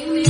Take me